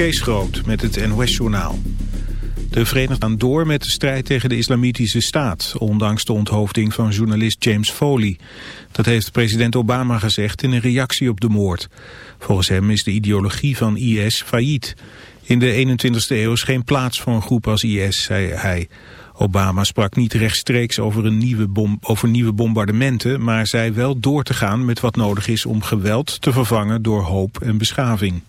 Kees Groot met het NOS-journaal. De Verenigden gaan door met de strijd tegen de islamitische staat... ondanks de onthoofding van journalist James Foley. Dat heeft president Obama gezegd in een reactie op de moord. Volgens hem is de ideologie van IS failliet. In de 21ste eeuw is geen plaats voor een groep als IS, zei hij. Obama sprak niet rechtstreeks over, een nieuwe bom, over nieuwe bombardementen... maar zei wel door te gaan met wat nodig is om geweld te vervangen door hoop en beschaving.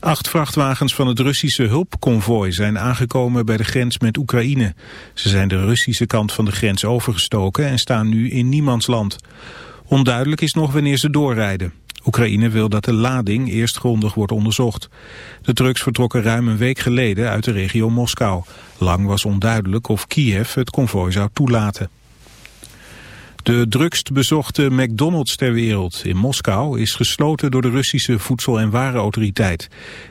Acht vrachtwagens van het Russische hulpconvooi zijn aangekomen bij de grens met Oekraïne. Ze zijn de Russische kant van de grens overgestoken en staan nu in niemands land. Onduidelijk is nog wanneer ze doorrijden. Oekraïne wil dat de lading eerst grondig wordt onderzocht. De trucks vertrokken ruim een week geleden uit de regio Moskou. Lang was onduidelijk of Kiev het konvooi zou toelaten. De drukst bezochte McDonald's ter wereld in Moskou is gesloten door de Russische Voedsel- en Warenautoriteit.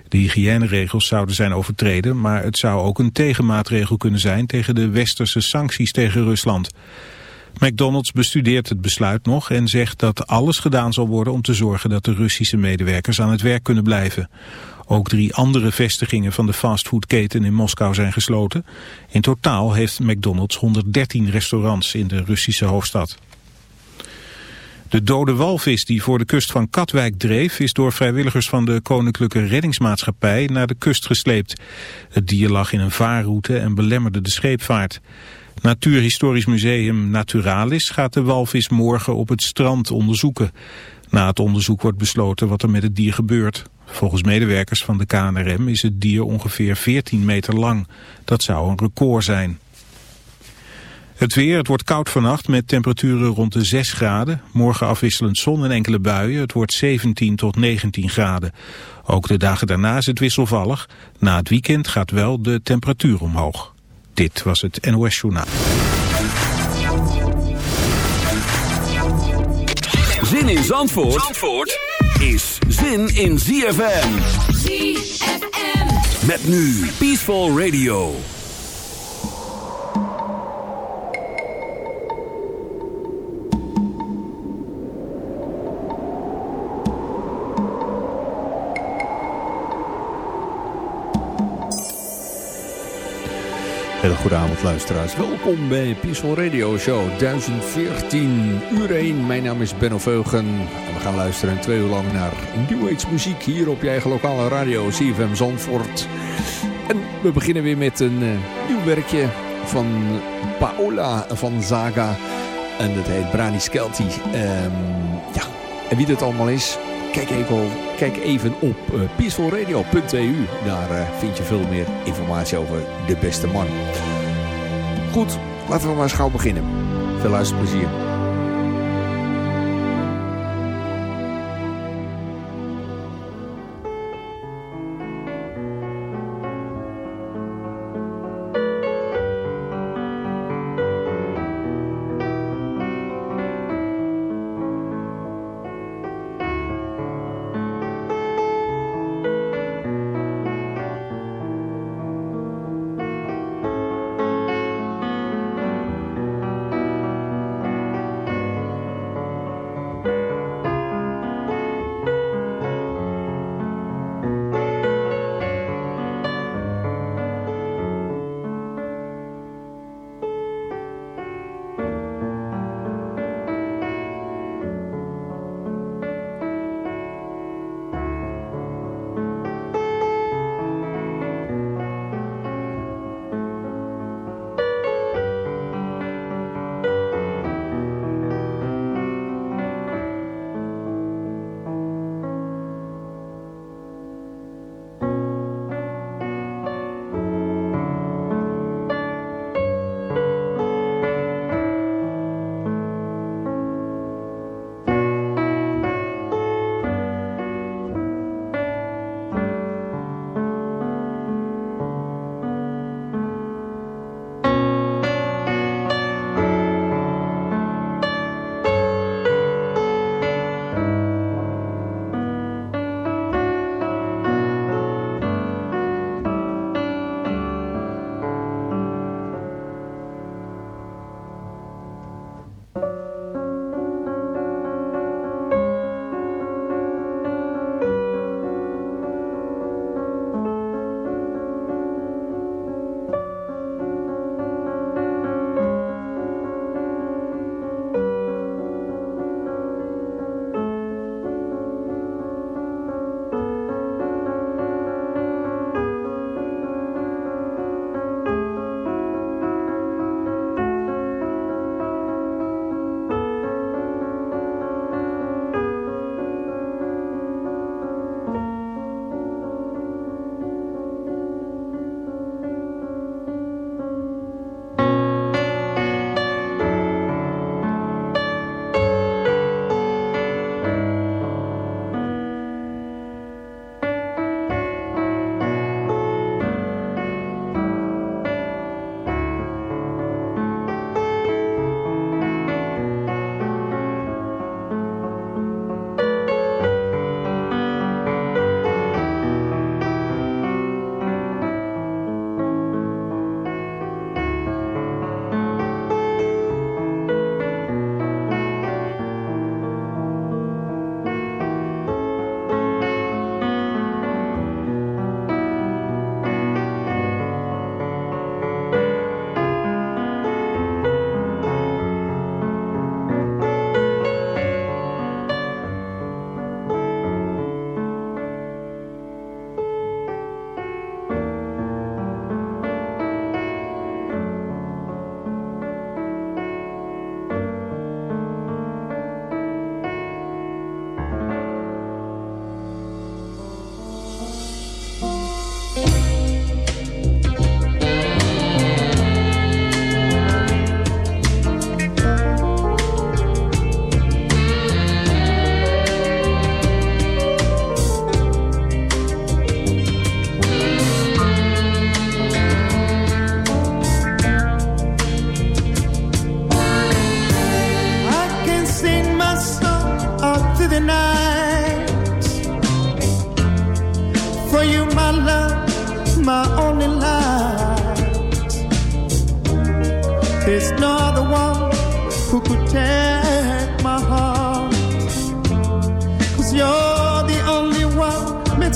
De hygiëneregels zouden zijn overtreden, maar het zou ook een tegenmaatregel kunnen zijn tegen de westerse sancties tegen Rusland. McDonald's bestudeert het besluit nog en zegt dat alles gedaan zal worden om te zorgen dat de Russische medewerkers aan het werk kunnen blijven. Ook drie andere vestigingen van de fastfoodketen in Moskou zijn gesloten. In totaal heeft McDonald's 113 restaurants in de Russische hoofdstad. De dode walvis die voor de kust van Katwijk dreef... is door vrijwilligers van de Koninklijke Reddingsmaatschappij naar de kust gesleept. Het dier lag in een vaarroute en belemmerde de scheepvaart. Natuurhistorisch Museum Naturalis gaat de walvis morgen op het strand onderzoeken. Na het onderzoek wordt besloten wat er met het dier gebeurt. Volgens medewerkers van de KNRM is het dier ongeveer 14 meter lang. Dat zou een record zijn. Het weer, het wordt koud vannacht met temperaturen rond de 6 graden. Morgen afwisselend zon en enkele buien. Het wordt 17 tot 19 graden. Ook de dagen daarna is het wisselvallig. Na het weekend gaat wel de temperatuur omhoog. Dit was het NOS Journaal. Zin in Zandvoort, Zandvoort is zin in ZFM. ZFM. Met nu Peaceful Radio. Hele goede avond luisteraars. Welkom bij Peaceful Radio Show 1014 uur 1. Mijn naam is Benno Veugen. En we gaan luisteren twee uur lang naar New Age muziek hier op je eigen lokale radio CFM Zandvoort. En we beginnen weer met een uh, nieuw werkje van Paola van Zaga. En dat heet Brani Skelty. Um, ja, en wie dat allemaal is, kijk even, even op uh, peacefulradio.eu. Daar uh, vind je veel meer informatie over de beste man. Goed, laten we maar gauw beginnen. Veel luisterplezier.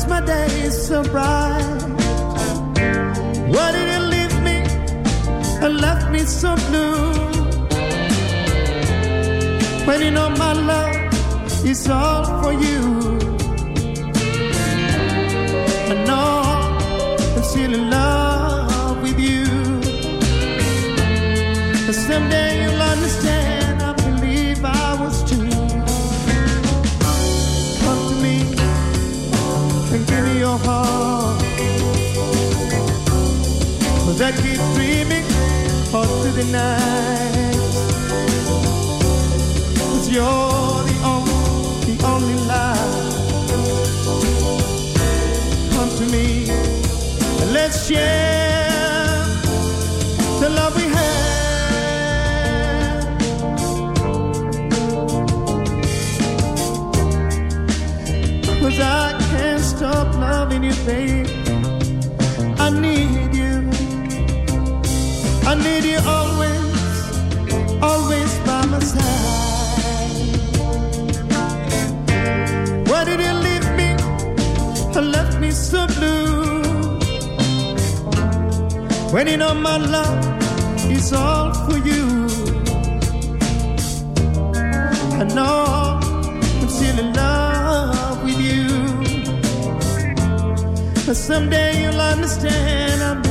Makes my days so bright. Why did you leave me and left me so blue? When you know my love is all for you. I know I'm still in love Cause I keep dreaming all through the night. Cause you're the only, the only life. Come to me and let's share you. I need you. I need you always, always by my side. Why did you leave me left me so blue? When you know my love is all for you. I know Someday you'll understand. I